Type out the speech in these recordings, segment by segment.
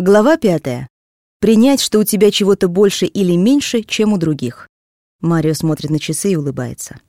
Глава пятая. Принять, что у тебя чего-то больше или меньше, чем у других. Марио смотрит на часы и улыбается.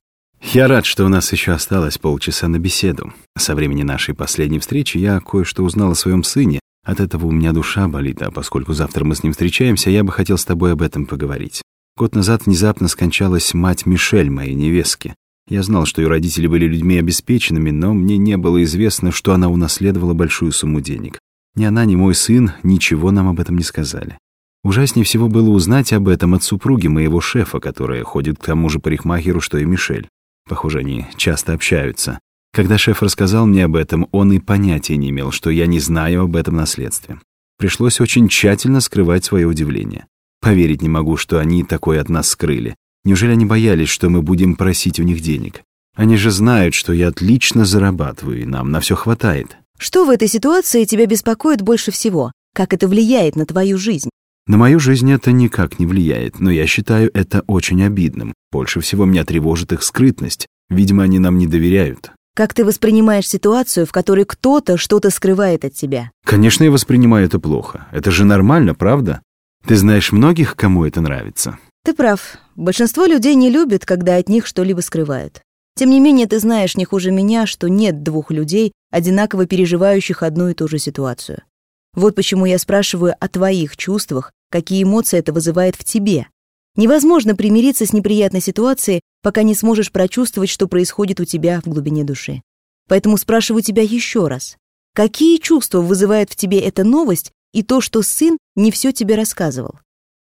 Я рад, что у нас еще осталось полчаса на беседу. Со времени нашей последней встречи я кое-что узнал о своем сыне. От этого у меня душа болит, а поскольку завтра мы с ним встречаемся, я бы хотел с тобой об этом поговорить. Год назад внезапно скончалась мать Мишель, моей невестки. Я знал, что ее родители были людьми обеспеченными, но мне не было известно, что она унаследовала большую сумму денег. Ни она, ни мой сын ничего нам об этом не сказали. Ужаснее всего было узнать об этом от супруги моего шефа, которая ходит к тому же парикмахеру, что и Мишель. Похоже, они часто общаются. Когда шеф рассказал мне об этом, он и понятия не имел, что я не знаю об этом наследстве. Пришлось очень тщательно скрывать свое удивление. Поверить не могу, что они такое от нас скрыли. Неужели они боялись, что мы будем просить у них денег? Они же знают, что я отлично зарабатываю, и нам на все хватает. Что в этой ситуации тебя беспокоит больше всего? Как это влияет на твою жизнь? На мою жизнь это никак не влияет, но я считаю это очень обидным. Больше всего меня тревожит их скрытность. Видимо, они нам не доверяют. Как ты воспринимаешь ситуацию, в которой кто-то что-то скрывает от тебя? Конечно, я воспринимаю это плохо. Это же нормально, правда? Ты знаешь многих, кому это нравится. Ты прав. Большинство людей не любят, когда от них что-либо скрывают. Тем не менее, ты знаешь не хуже меня, что нет двух людей, одинаково переживающих одну и ту же ситуацию. Вот почему я спрашиваю о твоих чувствах, какие эмоции это вызывает в тебе. Невозможно примириться с неприятной ситуацией, пока не сможешь прочувствовать, что происходит у тебя в глубине души. Поэтому спрашиваю тебя еще раз. Какие чувства вызывает в тебе эта новость и то, что сын не все тебе рассказывал?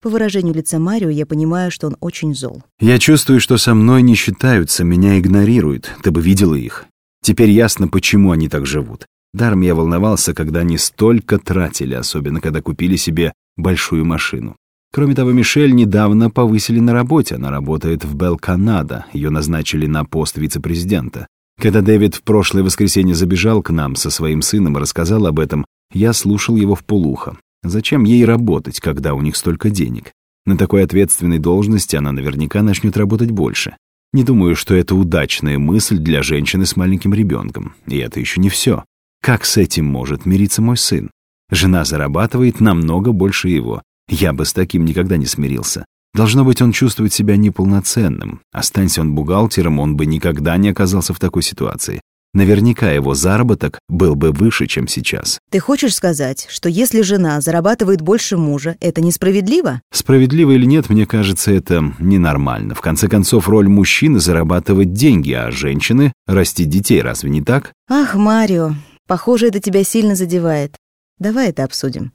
По выражению лица Марио я понимаю, что он очень зол. Я чувствую, что со мной не считаются, меня игнорируют. Ты бы видела их. Теперь ясно, почему они так живут. Даром я волновался, когда они столько тратили, особенно когда купили себе большую машину. Кроме того, Мишель недавно повысили на работе. Она работает в Белл Канада. Ее назначили на пост вице-президента. Когда Дэвид в прошлое воскресенье забежал к нам со своим сыном и рассказал об этом, я слушал его в полухо. Зачем ей работать, когда у них столько денег? На такой ответственной должности она наверняка начнет работать больше. Не думаю, что это удачная мысль для женщины с маленьким ребенком. И это еще не все. Как с этим может мириться мой сын? Жена зарабатывает намного больше его. Я бы с таким никогда не смирился. Должно быть, он чувствует себя неполноценным. Останься он бухгалтером, он бы никогда не оказался в такой ситуации. Наверняка его заработок был бы выше, чем сейчас. Ты хочешь сказать, что если жена зарабатывает больше мужа, это несправедливо? Справедливо или нет, мне кажется, это ненормально. В конце концов, роль мужчины зарабатывать деньги, а женщины растить детей, разве не так? Ах, Марио, похоже, это тебя сильно задевает. Давай это обсудим.